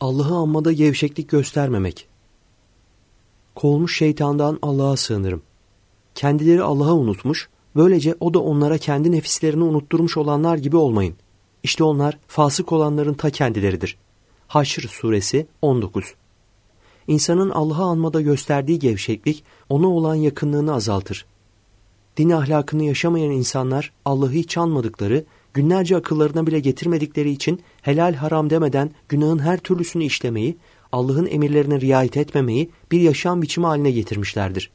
Allah'ı anmada gevşeklik göstermemek. Kovulmuş şeytandan Allah'a sığınırım. Kendileri Allah'a unutmuş, böylece o da onlara kendi nefislerini unutturmuş olanlar gibi olmayın. İşte onlar fasık olanların ta kendileridir. Haşr suresi 19 İnsanın Allah'ı anmada gösterdiği gevşeklik ona olan yakınlığını azaltır. Din ahlakını yaşamayan insanlar Allah'ı hiç anmadıkları, günlerce akıllarına bile getirmedikleri için helal haram demeden günahın her türlüsünü işlemeyi, Allah'ın emirlerine riayet etmemeyi bir yaşam biçimi haline getirmişlerdir.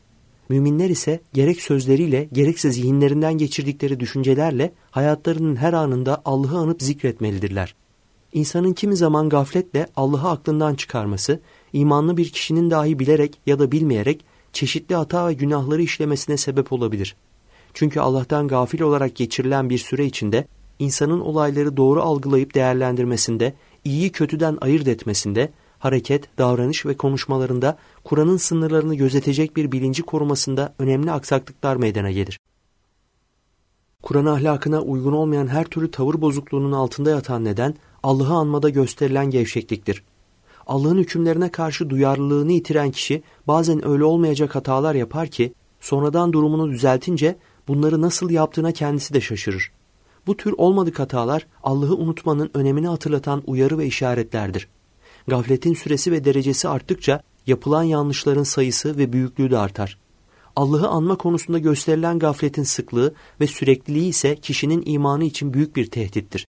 Müminler ise gerek sözleriyle gerekse zihinlerinden geçirdikleri düşüncelerle hayatlarının her anında Allah'ı anıp zikretmelidirler. İnsanın kimi zaman gafletle Allah'ı aklından çıkarması, imanlı bir kişinin dahi bilerek ya da bilmeyerek çeşitli hata ve günahları işlemesine sebep olabilir. Çünkü Allah'tan gafil olarak geçirilen bir süre içinde insanın olayları doğru algılayıp değerlendirmesinde, iyiyi kötüden ayırt etmesinde, hareket, davranış ve konuşmalarında Kur'an'ın sınırlarını gözetecek bir bilinci korumasında önemli aksaklıklar meydana gelir. Kur'an ahlakına uygun olmayan her türlü tavır bozukluğunun altında yatan neden Allah'ı anmada gösterilen gevşekliktir. Allah'ın hükümlerine karşı duyarlılığını yitiren kişi bazen öyle olmayacak hatalar yapar ki sonradan durumunu düzeltince bunları nasıl yaptığına kendisi de şaşırır. Bu tür olmadık hatalar Allah'ı unutmanın önemini hatırlatan uyarı ve işaretlerdir. Gafletin süresi ve derecesi arttıkça yapılan yanlışların sayısı ve büyüklüğü de artar. Allah'ı anma konusunda gösterilen gafletin sıklığı ve sürekliliği ise kişinin imanı için büyük bir tehdittir.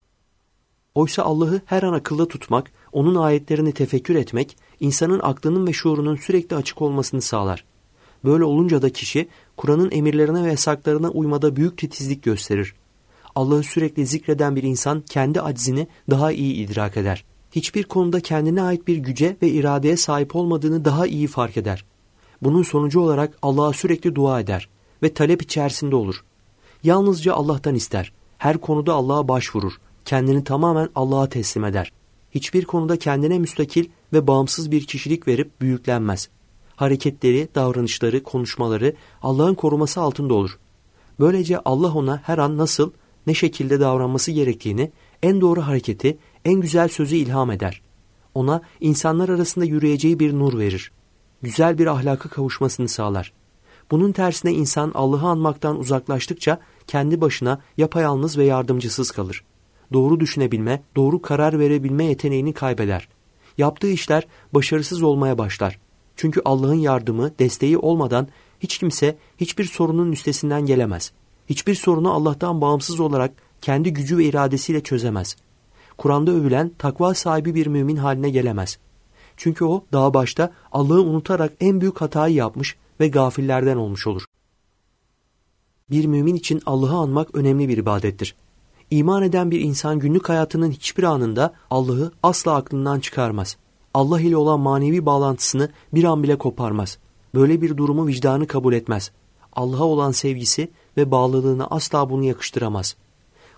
Oysa Allah'ı her an akılda tutmak, onun ayetlerini tefekkür etmek, insanın aklının ve şuurunun sürekli açık olmasını sağlar. Böyle olunca da kişi Kur'an'ın emirlerine ve yasaklarına uymada büyük titizlik gösterir. Allah'ı sürekli zikreden bir insan kendi aczini daha iyi idrak eder. Hiçbir konuda kendine ait bir güce ve iradeye sahip olmadığını daha iyi fark eder. Bunun sonucu olarak Allah'a sürekli dua eder ve talep içerisinde olur. Yalnızca Allah'tan ister. Her konuda Allah'a başvurur. Kendini tamamen Allah'a teslim eder. Hiçbir konuda kendine müstakil ve bağımsız bir kişilik verip büyüklenmez. Hareketleri, davranışları, konuşmaları Allah'ın koruması altında olur. Böylece Allah ona her an nasıl ne şekilde davranması gerektiğini, en doğru hareketi, en güzel sözü ilham eder. Ona insanlar arasında yürüyeceği bir nur verir. Güzel bir ahlaka kavuşmasını sağlar. Bunun tersine insan Allah'ı anmaktan uzaklaştıkça kendi başına yapayalnız ve yardımcısız kalır. Doğru düşünebilme, doğru karar verebilme yeteneğini kaybeder. Yaptığı işler başarısız olmaya başlar. Çünkü Allah'ın yardımı, desteği olmadan hiç kimse hiçbir sorunun üstesinden gelemez hiçbir sorunu Allah'tan bağımsız olarak kendi gücü ve iradesiyle çözemez. Kur'an'da övülen takva sahibi bir mümin haline gelemez. Çünkü o daha başta Allah'ı unutarak en büyük hatayı yapmış ve gafillerden olmuş olur. Bir mümin için Allah'ı anmak önemli bir ibadettir. İman eden bir insan günlük hayatının hiçbir anında Allah'ı asla aklından çıkarmaz. Allah ile olan manevi bağlantısını bir an bile koparmaz. Böyle bir durumu vicdanı kabul etmez. Allah'a olan sevgisi ve bağlılığına asla bunu yakıştıramaz.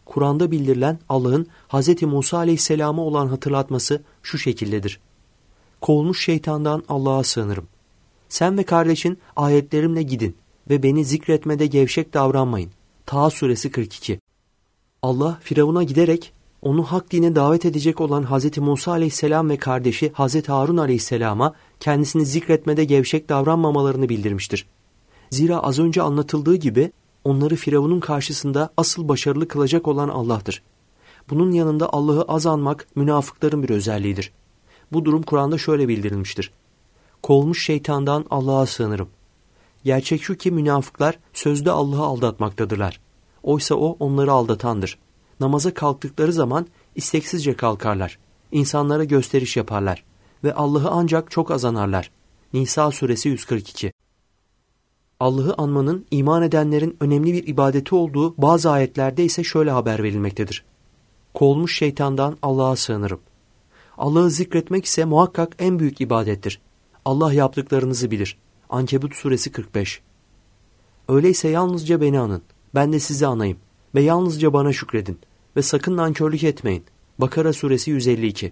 Kur'an'da bildirilen Allah'ın Hz. Musa aleyhisselama olan hatırlatması şu şekildedir. Kovulmuş şeytandan Allah'a sığınırım. Sen ve kardeşin ayetlerimle gidin ve beni zikretmede gevşek davranmayın. Taha suresi 42 Allah Firavun'a giderek onu hak dine davet edecek olan Hz. Musa aleyhisselam ve kardeşi Hz. Harun aleyhisselama kendisini zikretmede gevşek davranmamalarını bildirmiştir. Zira az önce anlatıldığı gibi onları Firavun'un karşısında asıl başarılı kılacak olan Allah'tır. Bunun yanında Allah'ı az anmak münafıkların bir özelliğidir. Bu durum Kur'an'da şöyle bildirilmiştir. Kovulmuş şeytandan Allah'a sığınırım. Gerçek şu ki münafıklar sözde Allah'ı aldatmaktadırlar. Oysa o onları aldatandır. Namaza kalktıkları zaman isteksizce kalkarlar. İnsanlara gösteriş yaparlar. Ve Allah'ı ancak çok azanarlar. Nisa suresi 142 Allah'ı anmanın iman edenlerin önemli bir ibadeti olduğu bazı ayetlerde ise şöyle haber verilmektedir. Kovulmuş şeytandan Allah'a sığınırım. Allah'ı zikretmek ise muhakkak en büyük ibadettir. Allah yaptıklarınızı bilir. Ankebut suresi 45 Öyleyse yalnızca beni anın. Ben de sizi anayım. Ve yalnızca bana şükredin. Ve sakın nankörlük etmeyin. Bakara suresi 152